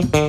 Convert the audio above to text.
Mm-hmm.